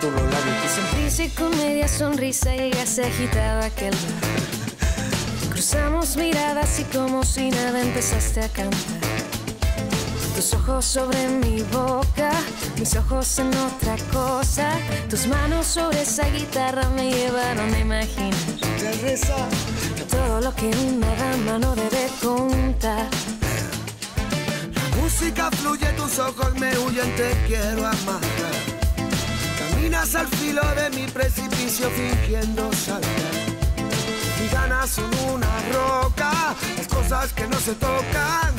tú los labios. Sonrisa y con media sonrisa llegaste agitado a aquel bar. Cruzamos miradas y como si nada empezaste a cantar. Tus ojos sobre mi boca, mis ojos en otra cosa. Tus manos sobre esa guitarra me llevaron a imaginar todo lo que una dama no debe contar. La música fluye, tus ojos me huyen, te quiero amar. Caminas al filo de mi precipicio fingiendo saltar. Mis ganas son una roca, las cosas que no se tocan.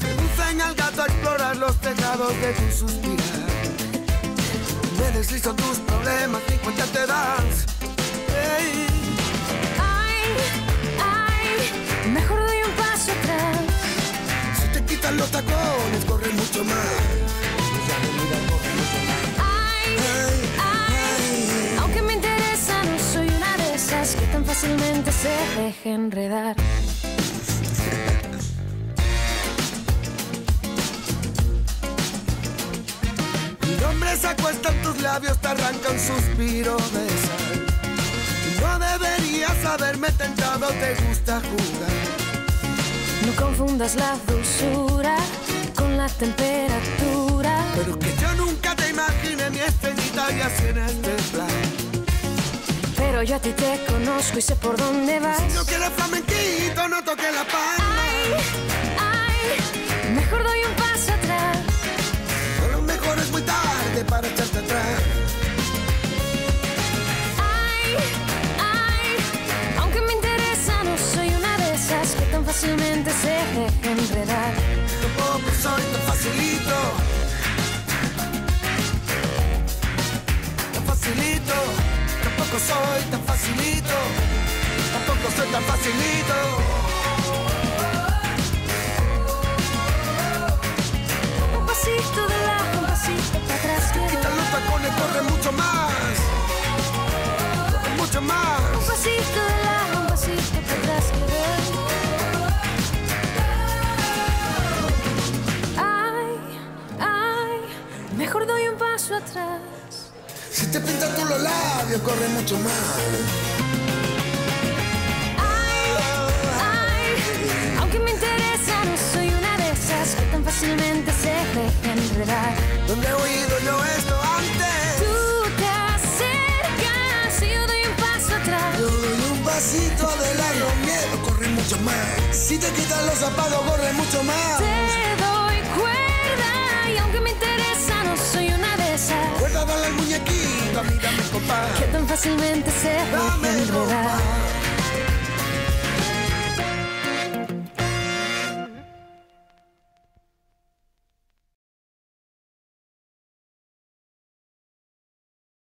Seducen al gato a explorar los tejados de tu suspirar. Me deslizo tus problemas ni cuenta te das. Ey. Ay, ay, mejor doy un paso atrás. Si te quitan los tacones, corre mucho más. Fácilmente se deja enredar. Mi nombre se acuesta en tus labios, te arranca un suspiro de sal. No deberías haberme tentado, te gusta jugar. No confundas la dulzura con la temperatura. Pero que yo nunca te imaginé mi estrellita y así en este plan. Pero yo a ti te conozco y sé por dónde vas. Si no quieres flamenquito, no toques la palma. Ay, ay, mejor doy un paso atrás. A lo mejor es muy tarde para echarte atrás. Ay, ay, aunque me interesa, no soy una de esas que tan fácilmente paso atrás. Si te pintan tú los labios, corre mucho más. Ay, ay, aunque me interesa, no soy una de esas que tan fácilmente se deja enredar. ¿Dónde he oído yo esto antes? Tú te acercas y yo doy un paso atrás. Yo doy un pasito de largo miedo, corre mucho más. Si te quitan los zapatos, corre mucho más. Te que tan fácilmente se deja Dame enredar. ropa.